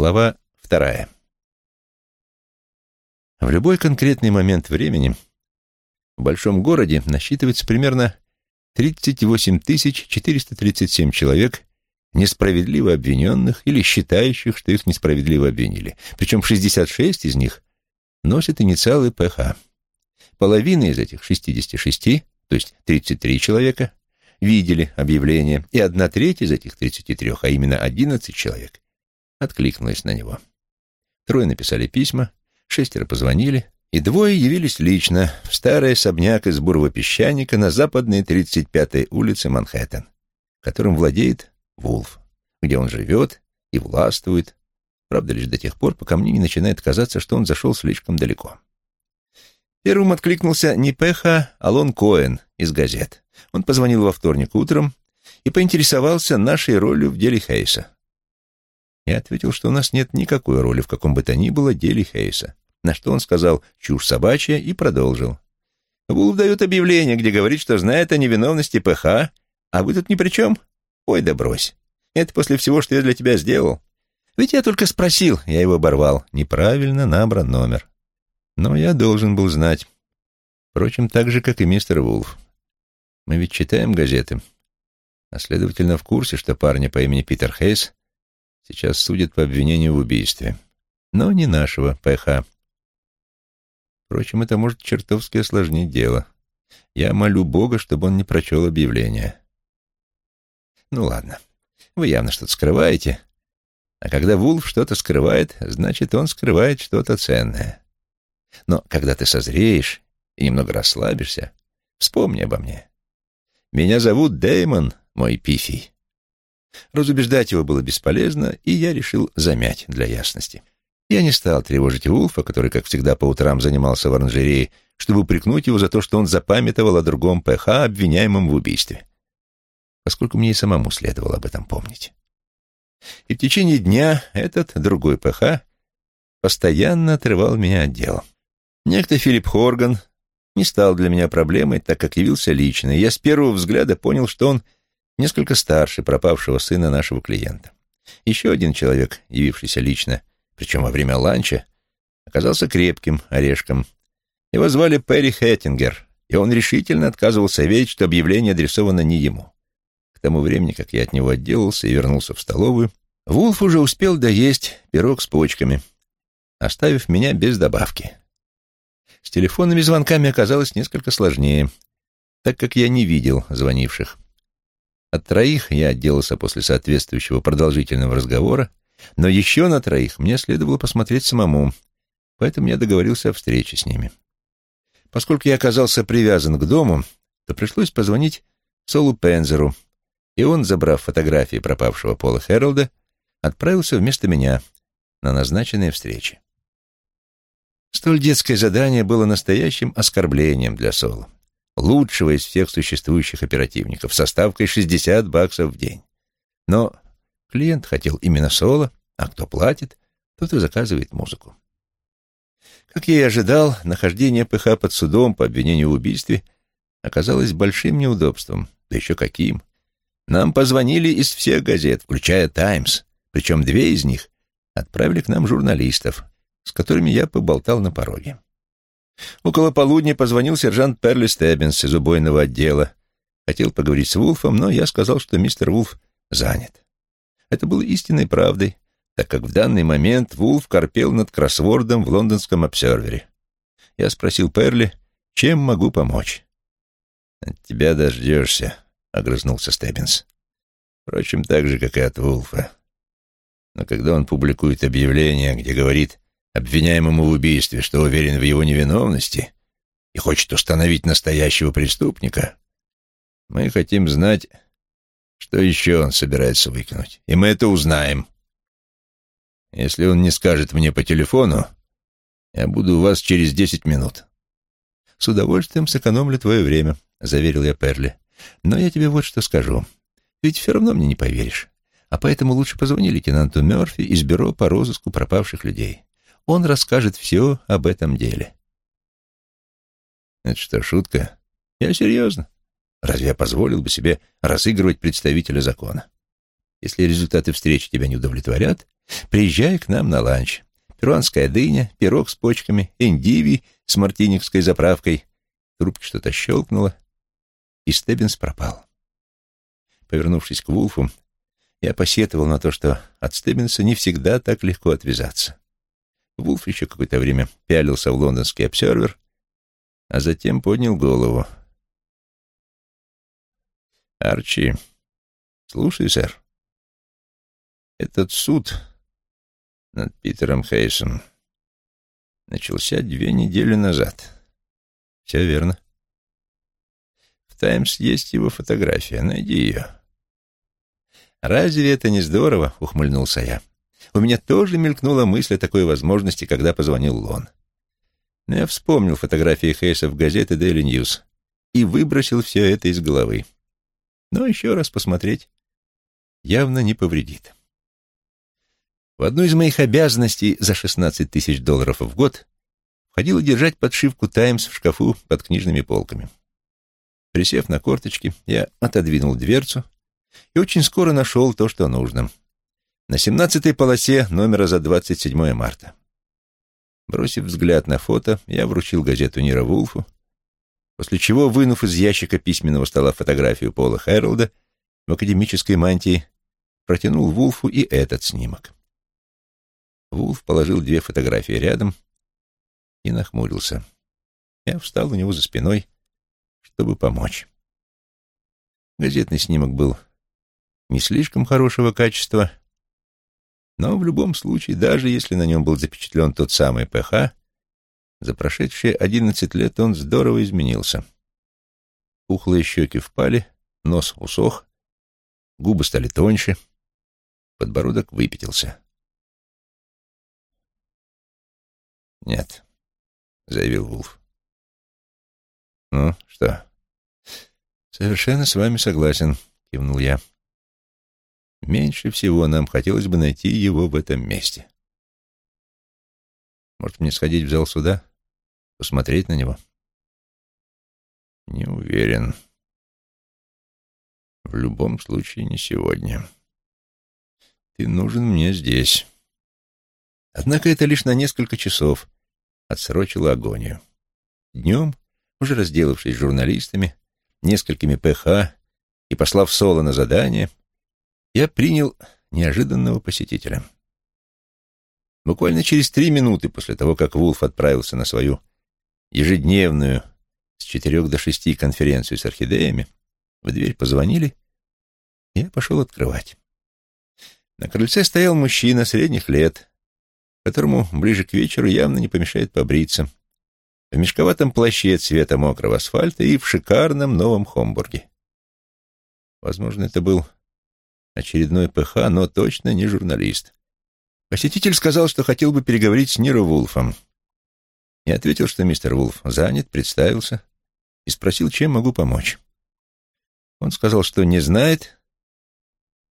Глава вторая. В любой конкретный момент времени в большом городе насчитывается примерно 38 437 человек, несправедливо обвиненных или считающих, что их несправедливо обвинили. Причем 66 из них носят инициалы ПХ. Половина из этих 66, то есть 33 человека, видели объявление, и одна треть из этих 33, а именно 11 человек, откликнулась на него. Трое написали письма, шестеро позвонили, и двое явились лично в старый особняк из бурого песчаника на западной 35-й улице Манхэттен, которым владеет Вулф, где он живет и властвует, правда, лишь до тех пор, пока мне не начинает казаться, что он зашел слишком далеко. Первым откликнулся не Пеха, а Лон Коэн из газет. Он позвонил во вторник утром и поинтересовался нашей ролью в деле Хейса. Я ответил, что у нас нет никакой роли в каком бы то ни было деле Хейса, на что он сказал «чушь собачья» и продолжил. Вулф дает объявление, где говорит, что знает о невиновности ПХ, а вы тут ни при чем. Ой, да брось. Это после всего, что я для тебя сделал. Ведь я только спросил, я его оборвал. Неправильно набран номер. Но я должен был знать. Впрочем, так же, как и мистер Вулф. Мы ведь читаем газеты, а следовательно в курсе, что парня по имени Питер Хейс сейчас судят по обвинению в убийстве. Но не нашего ПХ. Впрочем, это может чертовски осложнить дело. Я молю Бога, чтобы он не прочел объявление. Ну ладно, вы явно что-то скрываете. А когда Вулф что-то скрывает, значит, он скрывает что-то ценное. Но когда ты созреешь и немного расслабишься, вспомни обо мне. Меня зовут Дэймон, мой пифий. Разубеждать его было бесполезно, и я решил замять для ясности. Я не стал тревожить Вулфа, который, как всегда, по утрам занимался в оранжерее, чтобы упрекнуть его за то, что он запамятовал о другом ПХ, обвиняемом в убийстве. Поскольку мне и самому следовало об этом помнить. И в течение дня этот другой ПХ постоянно отрывал меня от дела. Некто Филипп Хорган не стал для меня проблемой, так как явился лично, и я с первого взгляда понял, что он несколько старше пропавшего сына нашего клиента. Еще один человек, явившийся лично, причем во время ланча, оказался крепким орешком. Его звали Перри Хэттингер, и он решительно отказывался верить, что объявление адресовано не ему. К тому времени, как я от него отделался и вернулся в столовую, Вулф уже успел доесть пирог с почками, оставив меня без добавки. С телефонными звонками оказалось несколько сложнее, так как я не видел звонивших. От троих я отделался после соответствующего продолжительного разговора, но еще на троих мне следовало посмотреть самому, поэтому я договорился о встрече с ними. Поскольку я оказался привязан к дому, то пришлось позвонить Солу Пензеру, и он, забрав фотографии пропавшего Пола Хэролда, отправился вместо меня на назначенные встречи. Столь детское задание было настоящим оскорблением для Соло лучшего из всех существующих оперативников, со ставкой 60 баксов в день. Но клиент хотел именно соло, а кто платит, тот и заказывает музыку. Как я и ожидал, нахождение ПХ под судом по обвинению в убийстве оказалось большим неудобством, да еще каким. Нам позвонили из всех газет, включая «Таймс», причем две из них отправили к нам журналистов, с которыми я поболтал на пороге. Около полудня позвонил сержант Перли Стеббинс из убойного отдела. Хотел поговорить с Вулфом, но я сказал, что мистер Вулф занят. Это было истинной правдой, так как в данный момент Вулф корпел над кроссвордом в лондонском обсервере. Я спросил Перли, чем могу помочь. «От тебя дождешься», — огрызнулся Стеббинс. Впрочем, так же, как и от Вулфа. Но когда он публикует объявление, где говорит обвиняемому в убийстве, что уверен в его невиновности и хочет установить настоящего преступника, мы хотим знать, что еще он собирается выкинуть, и мы это узнаем. Если он не скажет мне по телефону, я буду у вас через десять минут. С удовольствием сэкономлю твое время, — заверил я Перли. Но я тебе вот что скажу. Ведь все равно мне не поверишь. А поэтому лучше позвони лейтенанту Мерфи из бюро по розыску пропавших людей он расскажет все об этом деле. Это что, шутка? Я серьезно. Разве я позволил бы себе разыгрывать представителя закона? Если результаты встречи тебя не удовлетворят, Приезжай к нам на ланч. Перуанская дыня, пирог с почками, эндивий с мартиникской заправкой. Трубки что-то щелкнуло, и Стеббинс пропал. Повернувшись к Вулфу, я посетовал на то, что от Стеббинса не всегда так легко отвязаться. Вулф еще какое-то время пялился в лондонский обсервер, а затем поднял голову. «Арчи, слушай, сэр, этот суд над Питером Хейсом начался две недели назад. Все верно. В «Таймс» есть его фотография. Найди ее. «Разве это не здорово?» — ухмыльнулся я. «У меня тоже мелькнула мысль о такой возможности, когда позвонил Лон. Но я вспомнил фотографии Хейса в газете Daily News и выбросил все это из головы. Но еще раз посмотреть явно не повредит. В одну из моих обязанностей за 16 тысяч долларов в год входило держать подшивку «Таймс» в шкафу под книжными полками. Присев на корточки, я отодвинул дверцу и очень скоро нашел то, что нужно. На семнадцатой полосе номера за 27 марта. Бросив взгляд на фото, я вручил газету Нира Вулфу, после чего, вынув из ящика письменного стола фотографию Пола Хэролда в академической мантии, протянул Вулфу и этот снимок. Вулф положил две фотографии рядом и нахмурился. Я встал у него за спиной, чтобы помочь. Газетный снимок был не слишком хорошего качества, но в любом случае, даже если на нем был запечатлен тот самый ПХ, за прошедшие одиннадцать лет он здорово изменился. Пухлые щеки впали, нос усох, губы стали тоньше, подбородок выпятился. «Нет», — заявил Вулф. «Ну, что?» «Совершенно с вами согласен», — кивнул я. Меньше всего нам хотелось бы найти его в этом месте. Может, мне сходить в зал суда? Посмотреть на него? Не уверен. В любом случае, не сегодня. Ты нужен мне здесь. Однако это лишь на несколько часов отсрочило агонию. Днем, уже разделавшись с журналистами, несколькими ПХ и послав Соло на задание, я принял неожиданного посетителя. Буквально через три минуты после того, как Вулф отправился на свою ежедневную с четырех до шести конференцию с орхидеями, в дверь позвонили, и я пошел открывать. На крыльце стоял мужчина средних лет, которому ближе к вечеру явно не помешает побриться, в мешковатом плаще цвета мокрого асфальта и в шикарном новом Хомбурге. Возможно, это был Очередной ПХ, но точно не журналист. Посетитель сказал, что хотел бы переговорить с Ниро Вулфом. Я ответил, что мистер Вулф занят, представился и спросил, чем могу помочь. Он сказал, что не знает,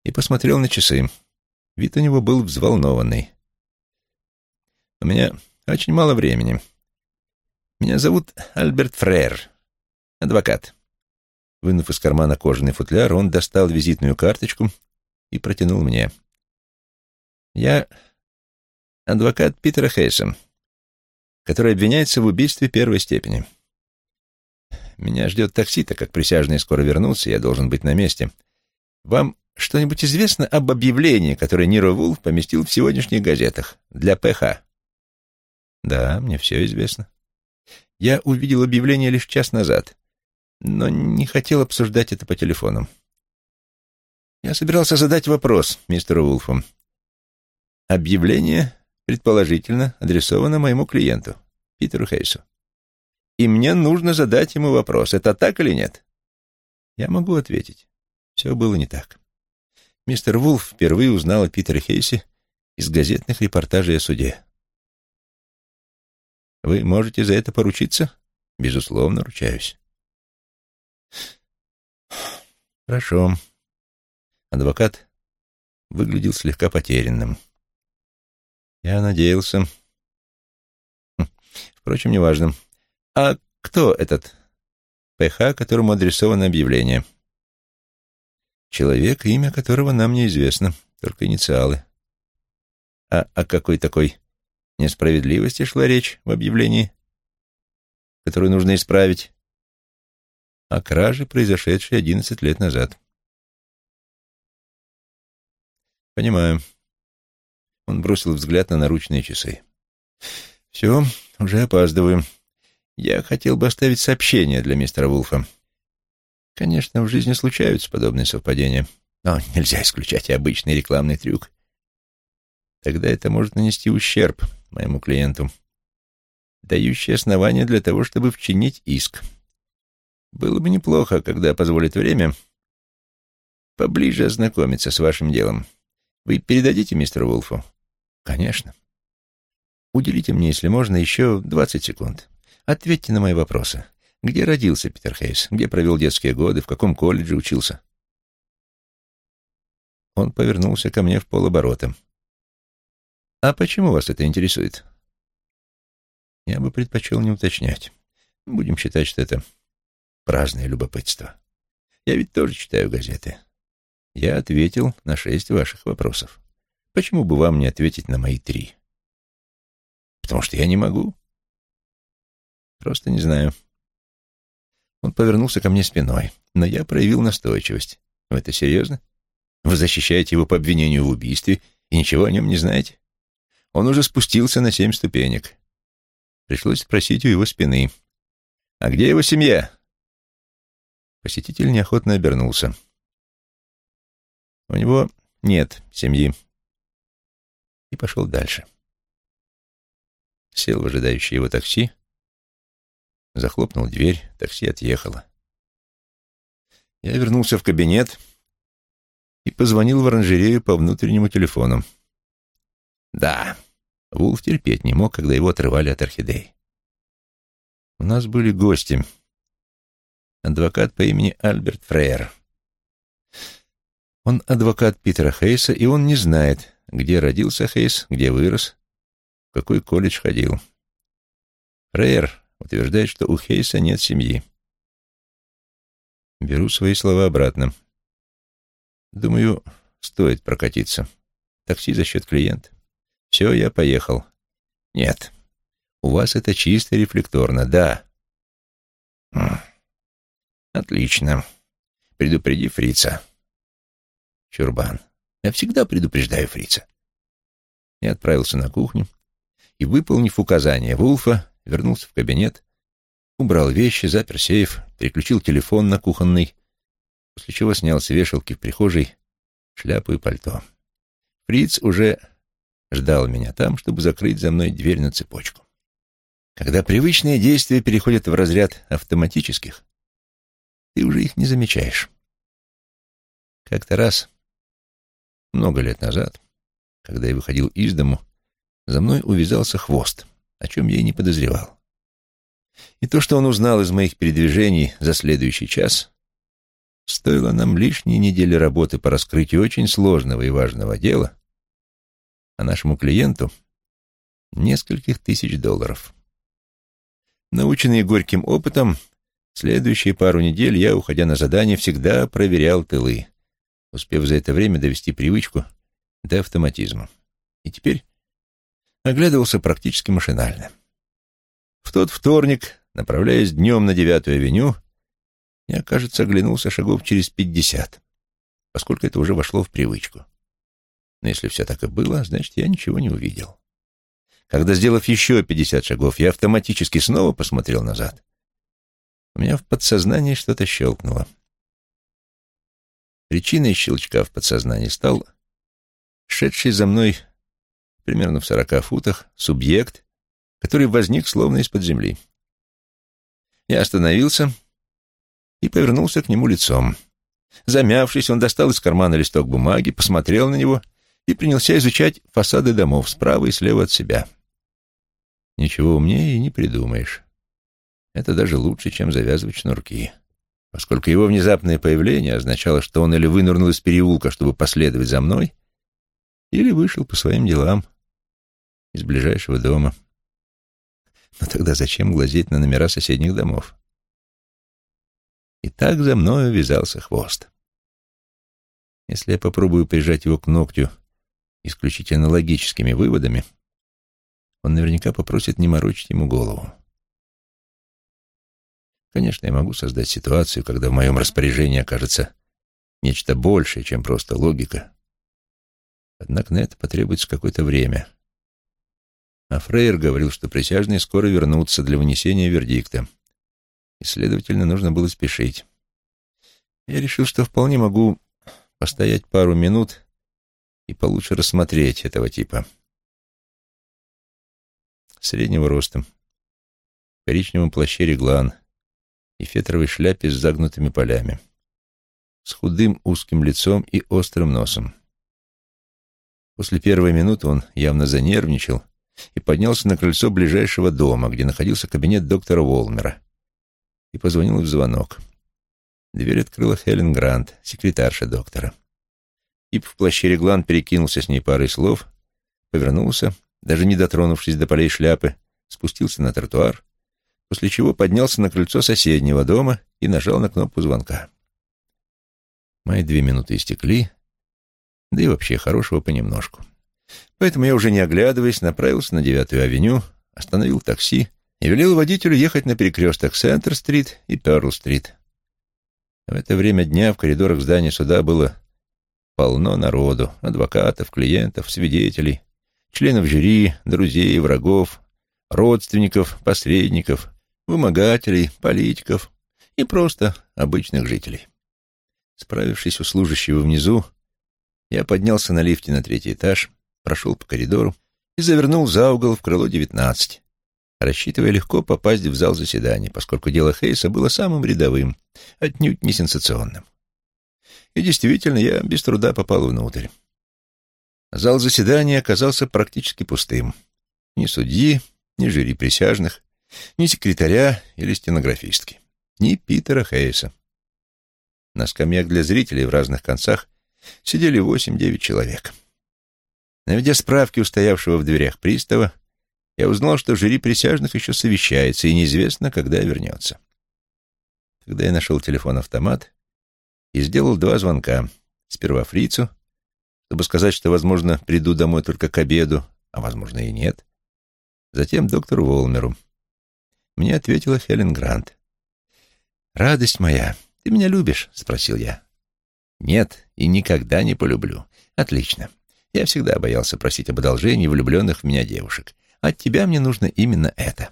и посмотрел на часы. Вид у него был взволнованный. «У меня очень мало времени. Меня зовут Альберт Фрейр, адвокат». Вынув из кармана кожаный футляр, он достал визитную карточку и протянул мне. «Я адвокат Питера Хейса, который обвиняется в убийстве первой степени. Меня ждет такси, так как присяжные скоро вернутся, я должен быть на месте. Вам что-нибудь известно об объявлении, которое Ниро Вулф поместил в сегодняшних газетах для ПХ?» «Да, мне все известно. Я увидел объявление лишь час назад, но не хотел обсуждать это по телефону. Я собирался задать вопрос мистеру Вулфу. Объявление, предположительно, адресовано моему клиенту, Питеру Хейсу. И мне нужно задать ему вопрос, это так или нет? Я могу ответить. Все было не так. Мистер Вулф впервые узнал о Питере Хейсе из газетных репортажей о суде. Вы можете за это поручиться? Безусловно, ручаюсь. Хорошо. Адвокат выглядел слегка потерянным. Я надеялся. Хм, впрочем, неважно. А кто этот ПХ, которому адресовано объявление? Человек, имя которого нам неизвестно, только инициалы. А о какой такой несправедливости шла речь в объявлении, которую нужно исправить? О краже, произошедшей одиннадцать лет назад. Понимаю. Он бросил взгляд на наручные часы. Все, уже опаздываю. Я хотел бы оставить сообщение для мистера Вулфа. Конечно, в жизни случаются подобные совпадения, но нельзя исключать и обычный рекламный трюк. Тогда это может нанести ущерб моему клиенту, дающий основания для того, чтобы вчинить иск. Было бы неплохо, когда позволит время, поближе ознакомиться с вашим делом. Вы передадите мистеру Вулфу? Конечно. Уделите мне, если можно, еще двадцать секунд. Ответьте на мои вопросы. Где родился Питер Хейс? Где провел детские годы? В каком колледже учился? Он повернулся ко мне в полоборота. «А почему вас это интересует?» Я бы предпочел не уточнять. Будем считать, что это праздное любопытство. Я ведь тоже читаю газеты. Я ответил на шесть ваших вопросов. Почему бы вам не ответить на мои три? Потому что я не могу. Просто не знаю. Он повернулся ко мне спиной, но я проявил настойчивость. Вы это серьезно? Вы защищаете его по обвинению в убийстве и ничего о нем не знаете? Он уже спустился на семь ступенек. Пришлось спросить у его спины. «А где его семья?» Посетитель неохотно обернулся. У него нет семьи. И пошел дальше. Сел в ожидающее его такси, захлопнул дверь, такси отъехало. Я вернулся в кабинет и позвонил в оранжерею по внутреннему телефону. Да, Вулф терпеть не мог, когда его отрывали от орхидей. У нас были гости. Адвокат по имени Альберт Фрейер. Он адвокат Питера Хейса, и он не знает, где родился Хейс, где вырос, в какой колледж ходил. Фрейер утверждает, что у Хейса нет семьи. Беру свои слова обратно. Думаю, стоит прокатиться. Такси за счет клиента. Все, я поехал. Нет. У вас это чисто рефлекторно, да. Отлично. Предупреди фрица. Чурбан. Я всегда предупреждаю фрица. Я отправился на кухню и, выполнив указание Вулфа, вернулся в кабинет, убрал вещи, запер сейф, переключил телефон на кухонный, после чего снял с вешалки в прихожей шляпу и пальто. Фриц уже ждал меня там, чтобы закрыть за мной дверь на цепочку. Когда привычные действия переходят в разряд автоматических, ты уже их не замечаешь. Как-то раз много лет назад, когда я выходил из дому, за мной увязался хвост, о чем я и не подозревал. И то, что он узнал из моих передвижений за следующий час, стоило нам лишней недели работы по раскрытию очень сложного и важного дела, а нашему клиенту — нескольких тысяч долларов. Наученный горьким опытом, следующие пару недель я, уходя на задание, всегда проверял тылы успев за это время довести привычку до автоматизма. И теперь оглядывался практически машинально. В тот вторник, направляясь днем на девятую авеню, я, кажется, оглянулся шагов через пятьдесят, поскольку это уже вошло в привычку. Но если все так и было, значит, я ничего не увидел. Когда, сделав еще пятьдесят шагов, я автоматически снова посмотрел назад, у меня в подсознании что-то щелкнуло. Причиной щелчка в подсознании стал шедший за мной примерно в сорока футах субъект, который возник словно из-под земли. Я остановился и повернулся к нему лицом. Замявшись, он достал из кармана листок бумаги, посмотрел на него и принялся изучать фасады домов справа и слева от себя. Ничего умнее и не придумаешь. Это даже лучше, чем завязывать шнурки поскольку его внезапное появление означало, что он или вынырнул из переулка, чтобы последовать за мной, или вышел по своим делам из ближайшего дома. Но тогда зачем глазеть на номера соседних домов? И так за мною вязался хвост. Если я попробую прижать его к ногтю исключительно логическими выводами, он наверняка попросит не морочить ему голову. Конечно, я могу создать ситуацию, когда в моем распоряжении окажется нечто большее, чем просто логика. Однако на это потребуется какое-то время. А Фрейер говорил, что присяжные скоро вернутся для вынесения вердикта, и, следовательно, нужно было спешить. Я решил, что вполне могу постоять пару минут и получше рассмотреть этого типа. Среднего роста, в коричневом плаще реглан — и фетровой шляпе с загнутыми полями, с худым узким лицом и острым носом. После первой минуты он явно занервничал и поднялся на крыльцо ближайшего дома, где находился кабинет доктора Волмера, и позвонил в звонок. Дверь открыла Хелен Грант, секретарша доктора. Тип в плаще реглан перекинулся с ней парой слов, повернулся, даже не дотронувшись до полей шляпы, спустился на тротуар после чего поднялся на крыльцо соседнего дома и нажал на кнопку звонка. Мои две минуты истекли, да и вообще хорошего понемножку. Поэтому я, уже не оглядываясь, направился на девятую авеню, остановил такси и велел водителю ехать на перекресток Сентер-стрит и Перл-стрит. В это время дня в коридорах здания суда было полно народу, адвокатов, клиентов, свидетелей, членов жюри, друзей, врагов, родственников, посредников, вымогателей, политиков и просто обычных жителей. Справившись у служащего внизу, я поднялся на лифте на третий этаж, прошел по коридору и завернул за угол в крыло 19, рассчитывая легко попасть в зал заседания, поскольку дело Хейса было самым рядовым, отнюдь не сенсационным. И действительно, я без труда попал внутрь. Зал заседания оказался практически пустым. Ни судьи, ни жюри присяжных, ни секретаря или стенографистки, ни Питера Хейса. На скамьях для зрителей в разных концах сидели восемь-девять человек. Наведя справки у стоявшего в дверях пристава, я узнал, что жюри присяжных еще совещается, и неизвестно, когда вернется. Тогда я нашел телефон-автомат и сделал два звонка. Сперва фрицу, чтобы сказать, что, возможно, приду домой только к обеду, а, возможно, и нет. Затем доктору Волмеру. Мне ответила Хелен Грант. «Радость моя, ты меня любишь?» — спросил я. «Нет, и никогда не полюблю». «Отлично. Я всегда боялся просить об одолжении влюбленных в меня девушек. От тебя мне нужно именно это.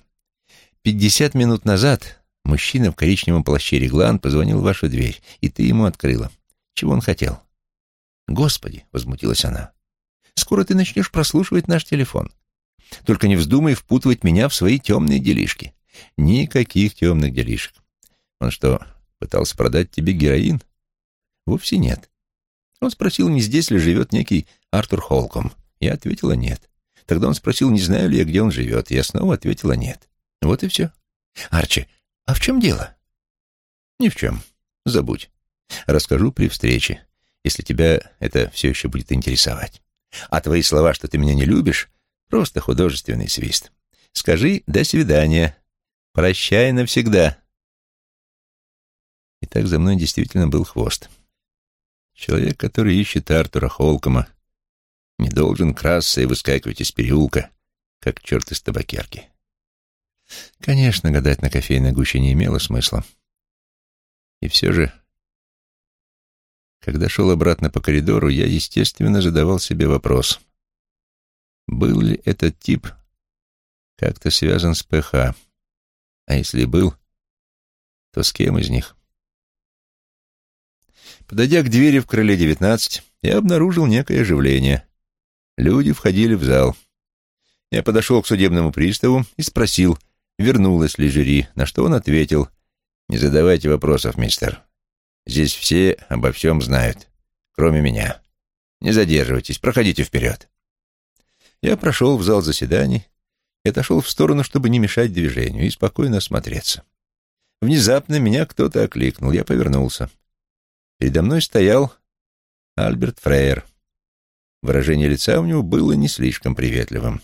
Пятьдесят минут назад мужчина в коричневом плаще реглан позвонил в вашу дверь, и ты ему открыла. Чего он хотел?» «Господи!» — возмутилась она. «Скоро ты начнешь прослушивать наш телефон. Только не вздумай впутывать меня в свои темные делишки. Никаких темных делишек. Он что, пытался продать тебе героин? Вовсе нет. Он спросил, не здесь ли живет некий Артур Холком. Я ответила нет. Тогда он спросил, не знаю ли я, где он живет. Я снова ответила нет. Вот и все. Арчи, а в чем дело? Ни в чем. Забудь. Расскажу при встрече, если тебя это все еще будет интересовать. А твои слова, что ты меня не любишь, просто художественный свист. Скажи «до свидания», Прощай навсегда. И так за мной действительно был хвост. Человек, который ищет Артура Холкома, не должен красться и выскакивать из переулка, как черт из табакерки. Конечно, гадать на кофейной гуще не имело смысла. И все же, когда шел обратно по коридору, я, естественно, задавал себе вопрос. Был ли этот тип как-то связан с ПХ? А если был, то с кем из них? Подойдя к двери в крыле девятнадцать, я обнаружил некое оживление. Люди входили в зал. Я подошел к судебному приставу и спросил, вернулась ли жюри, на что он ответил, «Не задавайте вопросов, мистер. Здесь все обо всем знают, кроме меня. Не задерживайтесь, проходите вперед». Я прошел в зал заседаний и отошел в сторону, чтобы не мешать движению, и спокойно осмотреться. Внезапно меня кто-то окликнул. Я повернулся. Передо мной стоял Альберт Фрейер. Выражение лица у него было не слишком приветливым.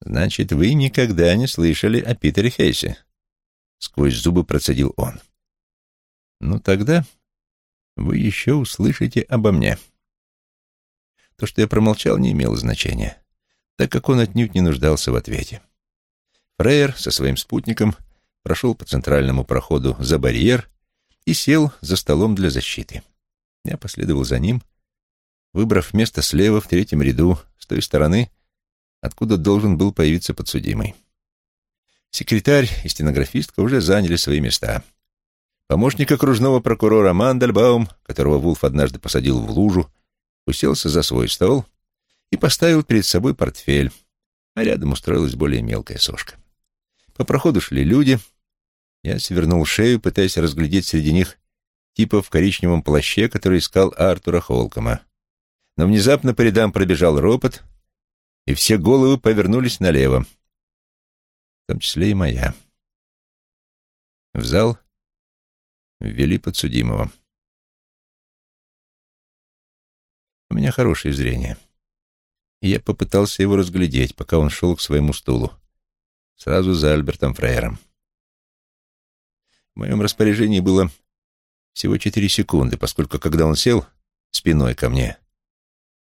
«Значит, вы никогда не слышали о Питере Хейсе?» Сквозь зубы процедил он. «Ну тогда вы еще услышите обо мне». То, что я промолчал, не имело значения, так как он отнюдь не нуждался в ответе. Фрейер со своим спутником прошел по центральному проходу за барьер и сел за столом для защиты. Я последовал за ним, выбрав место слева в третьем ряду, с той стороны, откуда должен был появиться подсудимый. Секретарь и стенографистка уже заняли свои места. Помощник окружного прокурора Мандельбаум, которого Вулф однажды посадил в лужу, уселся за свой стол и поставил перед собой портфель, а рядом устроилась более мелкая сошка. По проходу шли люди. Я свернул шею, пытаясь разглядеть среди них типа в коричневом плаще, который искал Артура Холкома. Но внезапно по рядам пробежал ропот, и все головы повернулись налево, в том числе и моя. В зал ввели подсудимого. У меня хорошее зрение, я попытался его разглядеть, пока он шел к своему стулу, сразу за Альбертом Фрейером. В моем распоряжении было всего четыре секунды, поскольку, когда он сел спиной ко мне,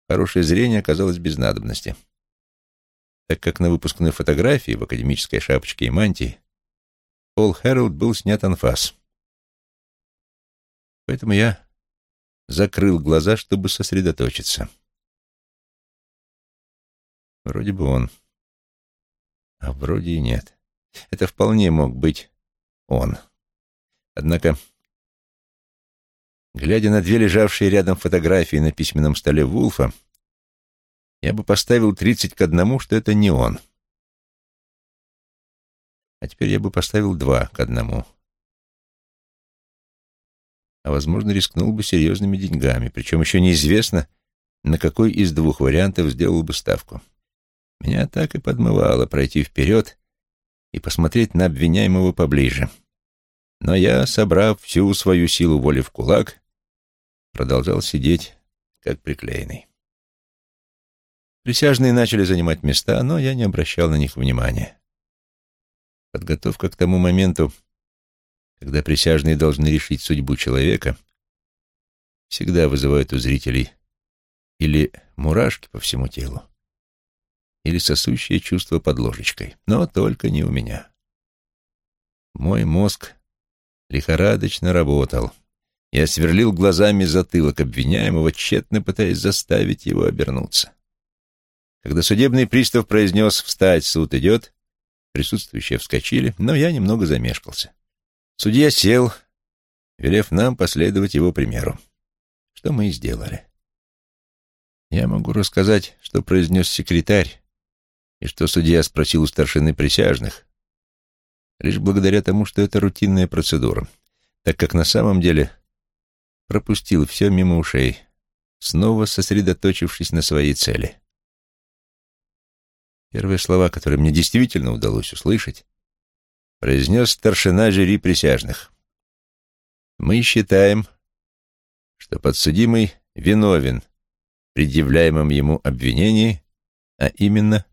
хорошее зрение оказалось без надобности, так как на выпускной фотографии в академической шапочке и мантии Пол Хэролд был снят анфас. Поэтому я закрыл глаза, чтобы сосредоточиться. Вроде бы он, а вроде и нет. Это вполне мог быть он. Однако Глядя на две лежавшие рядом фотографии на письменном столе Вулфа, я бы поставил тридцать к одному, что это не он. А теперь я бы поставил два к одному. А, возможно, рискнул бы серьезными деньгами, причем еще неизвестно, на какой из двух вариантов сделал бы ставку. Меня так и подмывало пройти вперед и посмотреть на обвиняемого поближе. Но я, собрав всю свою силу воли в кулак, продолжал сидеть, как приклеенный. Присяжные начали занимать места, но я не обращал на них внимания. Подготовка к тому моменту, когда присяжные должны решить судьбу человека, всегда вызывает у зрителей или мурашки по всему телу, или сосущее чувство под ложечкой, но только не у меня. Мой мозг лихорадочно работал — я сверлил глазами затылок обвиняемого, тщетно пытаясь заставить его обернуться. Когда судебный пристав произнес «Встать, суд идет», присутствующие вскочили, но я немного замешкался. Судья сел, велев нам последовать его примеру, что мы и сделали. Я могу рассказать, что произнес секретарь и что судья спросил у старшины присяжных, лишь благодаря тому, что это рутинная процедура, так как на самом деле пропустил все мимо ушей, снова сосредоточившись на своей цели. Первые слова, которые мне действительно удалось услышать, произнес старшина жюри присяжных. «Мы считаем, что подсудимый виновен в предъявляемом ему обвинении, а именно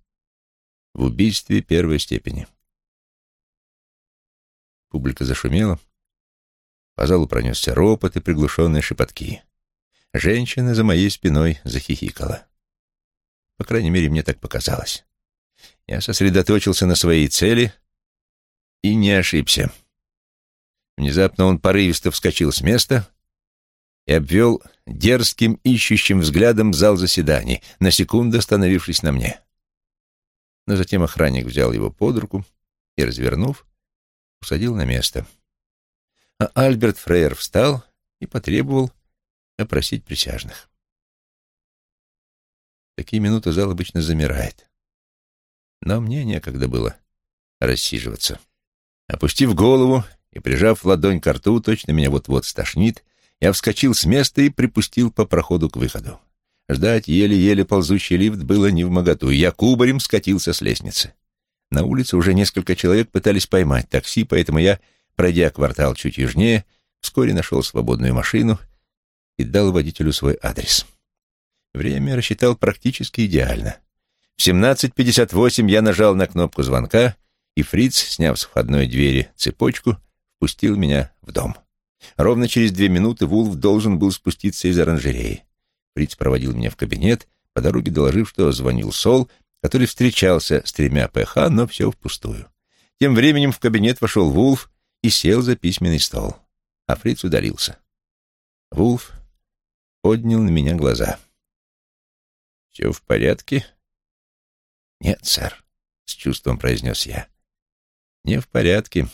в убийстве первой степени». Публика зашумела, по залу пронесся ропот и приглушенные шепотки. Женщина за моей спиной захихикала. По крайней мере, мне так показалось. Я сосредоточился на своей цели и не ошибся. Внезапно он порывисто вскочил с места и обвел дерзким, ищущим взглядом зал заседаний, на секунду остановившись на мне. Но затем охранник взял его под руку и, развернув, усадил на место. — а Альберт Фрейер встал и потребовал опросить присяжных. Такие минуты зал обычно замирает. Но мне некогда было рассиживаться. Опустив голову и прижав ладонь к рту, точно меня вот-вот стошнит, я вскочил с места и припустил по проходу к выходу. Ждать еле-еле ползущий лифт было не в моготу, и я кубарем скатился с лестницы. На улице уже несколько человек пытались поймать такси, поэтому я Пройдя квартал чуть южнее, вскоре нашел свободную машину и дал водителю свой адрес. Время рассчитал практически идеально. В 17.58 я нажал на кнопку звонка, и Фриц, сняв с входной двери цепочку, впустил меня в дом. Ровно через две минуты Вулф должен был спуститься из оранжереи. Фриц проводил меня в кабинет, по дороге доложив, что звонил Сол, который встречался с тремя ПХ, но все впустую. Тем временем в кабинет вошел Вулф и сел за письменный стол, а Фриц удалился. Вулф поднял на меня глаза. «Все в порядке?» «Нет, сэр», — с чувством произнес я. «Не в порядке.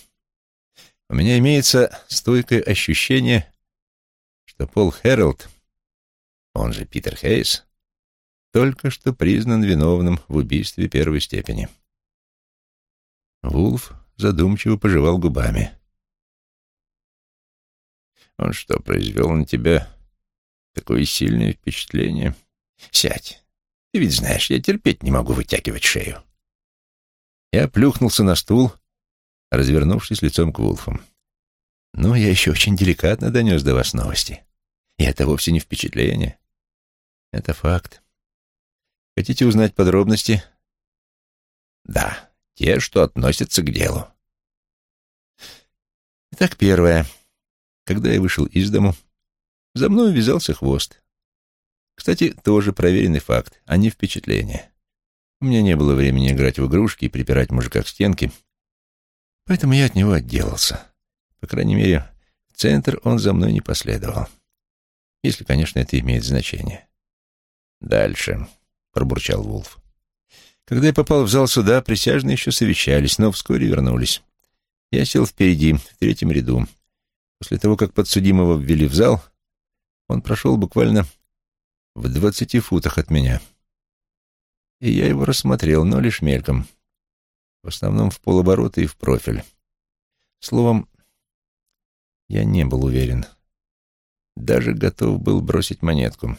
У меня имеется стойкое ощущение, что Пол Хэролд, он же Питер Хейс, только что признан виновным в убийстве первой степени». Вулф задумчиво пожевал губами. «Он что, произвел на тебя такое сильное впечатление?» «Сядь. Ты ведь знаешь, я терпеть не могу вытягивать шею». Я плюхнулся на стул, развернувшись лицом к Вулфам. «Но я еще очень деликатно донес до вас новости. И это вовсе не впечатление. Это факт. Хотите узнать подробности?» «Да, те, что относятся к делу». Итак, первое. Когда я вышел из дому, за мной вязался хвост. Кстати, тоже проверенный факт, а не впечатление. У меня не было времени играть в игрушки и припирать мужика к стенке, поэтому я от него отделался. По крайней мере, центр он за мной не последовал. Если, конечно, это имеет значение. «Дальше», — пробурчал Вулф. Когда я попал в зал суда, присяжные еще совещались, но вскоре вернулись. Я сел впереди, в третьем ряду. После того, как подсудимого ввели в зал, он прошел буквально в двадцати футах от меня. И я его рассмотрел, но лишь мельком. В основном в полоборота и в профиль. Словом, я не был уверен. Даже готов был бросить монетку.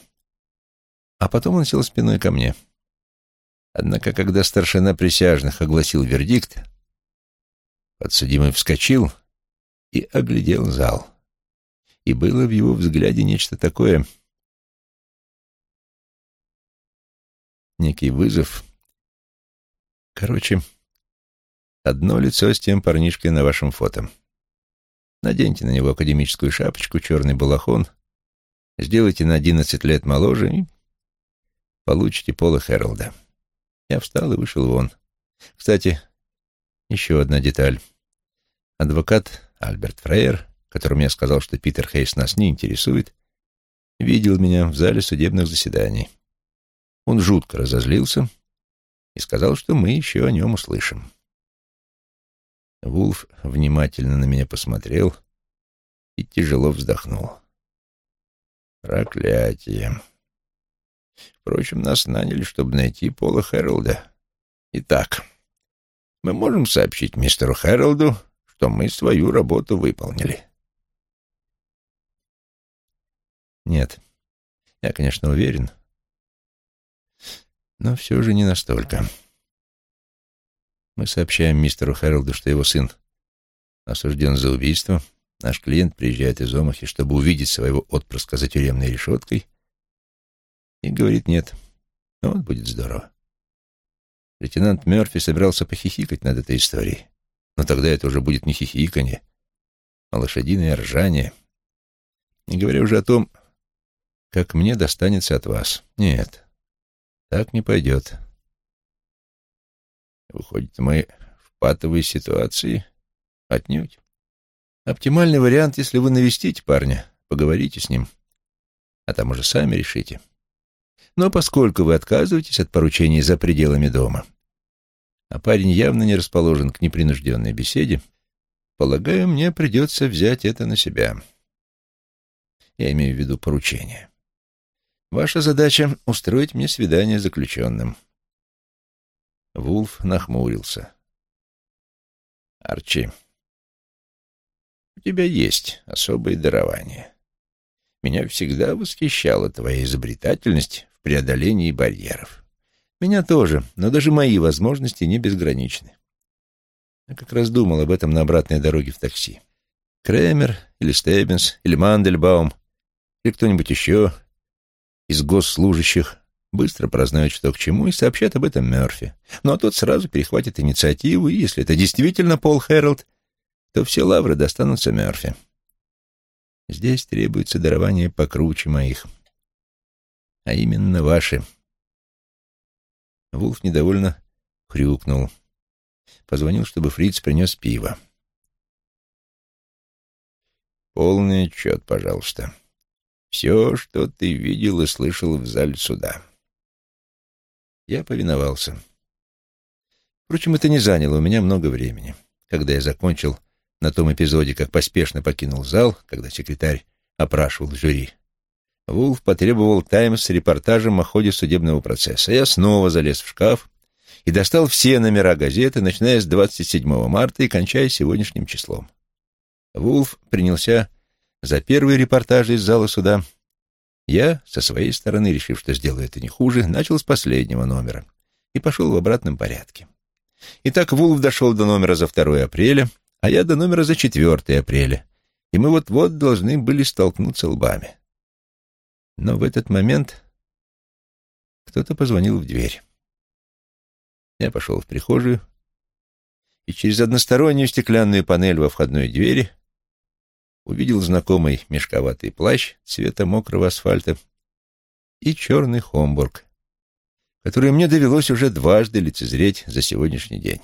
А потом он сел спиной ко мне. Однако, когда старшина присяжных огласил вердикт, подсудимый вскочил и оглядел зал. И было в его взгляде нечто такое, некий вызов. Короче, одно лицо с тем парнишкой на вашем фото. Наденьте на него академическую шапочку, черный балахон, сделайте на одиннадцать лет моложе и получите Пола Хэролда. Я встал и вышел вон. Кстати, еще одна деталь. Адвокат Альберт Фрейер, которому я сказал, что Питер Хейс нас не интересует, видел меня в зале судебных заседаний. Он жутко разозлился и сказал, что мы еще о нем услышим. Вулф внимательно на меня посмотрел и тяжело вздохнул. Проклятие. Впрочем, нас наняли, чтобы найти Пола Хэролда. Итак, мы можем сообщить мистеру Хэролду, что мы свою работу выполнили. Нет, я, конечно, уверен, но все же не настолько. Мы сообщаем мистеру Хэролду, что его сын осужден за убийство. Наш клиент приезжает из Омахи, чтобы увидеть своего отпрыска за тюремной решеткой, и говорит «нет». Но вот будет здорово. Лейтенант Мёрфи собирался похихикать над этой историей. Но тогда это уже будет не хихиканье, а лошадиное ржание. Не говоря уже о том, как мне достанется от вас. Нет, так не пойдет. Выходит, мы в патовой ситуации? Отнюдь. Оптимальный вариант, если вы навестите парня, поговорите с ним, а там уже сами решите. Но поскольку вы отказываетесь от поручений за пределами дома, а парень явно не расположен к непринужденной беседе, полагаю, мне придется взять это на себя. Я имею в виду поручение. Ваша задача — устроить мне свидание с заключенным». Вулф нахмурился. «Арчи, у тебя есть особые дарования. Меня всегда восхищала твоя изобретательность преодолении барьеров. Меня тоже, но даже мои возможности не безграничны. Я как раз думал об этом на обратной дороге в такси. Кремер или Стеббинс или Мандельбаум или кто-нибудь еще из госслужащих быстро прознают, что к чему, и сообщат об этом Мёрфи. Ну а тот сразу перехватит инициативу, и если это действительно Пол Хэролд, то все лавры достанутся Мёрфи. Здесь требуется дарование покруче моих. А именно ваши, Вулф недовольно хрюкнул. Позвонил, чтобы Фриц принес пиво. «Полный отчет, пожалуйста. Все, что ты видел и слышал в зале суда». Я повиновался. Впрочем, это не заняло у меня много времени. Когда я закончил на том эпизоде, как поспешно покинул зал, когда секретарь опрашивал жюри, Вулф потребовал «Таймс» с репортажем о ходе судебного процесса. Я снова залез в шкаф и достал все номера газеты, начиная с 27 марта и кончая сегодняшним числом. Вулф принялся за первые репортажи из зала суда. Я, со своей стороны, решив, что сделаю это не хуже, начал с последнего номера и пошел в обратном порядке. Итак, Вулф дошел до номера за 2 апреля, а я до номера за 4 апреля, и мы вот-вот должны были столкнуться лбами. Но в этот момент кто-то позвонил в дверь. Я пошел в прихожую и через одностороннюю стеклянную панель во входной двери увидел знакомый мешковатый плащ цвета мокрого асфальта и черный хомбург, который мне довелось уже дважды лицезреть за сегодняшний день.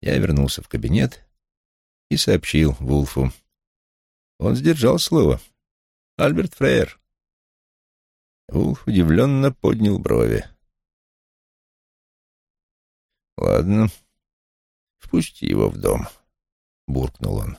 Я вернулся в кабинет и сообщил Вулфу. Он сдержал слово. Альберт Фрейер. Вулф удивленно поднял брови. «Ладно, впусти его в дом», — буркнул он.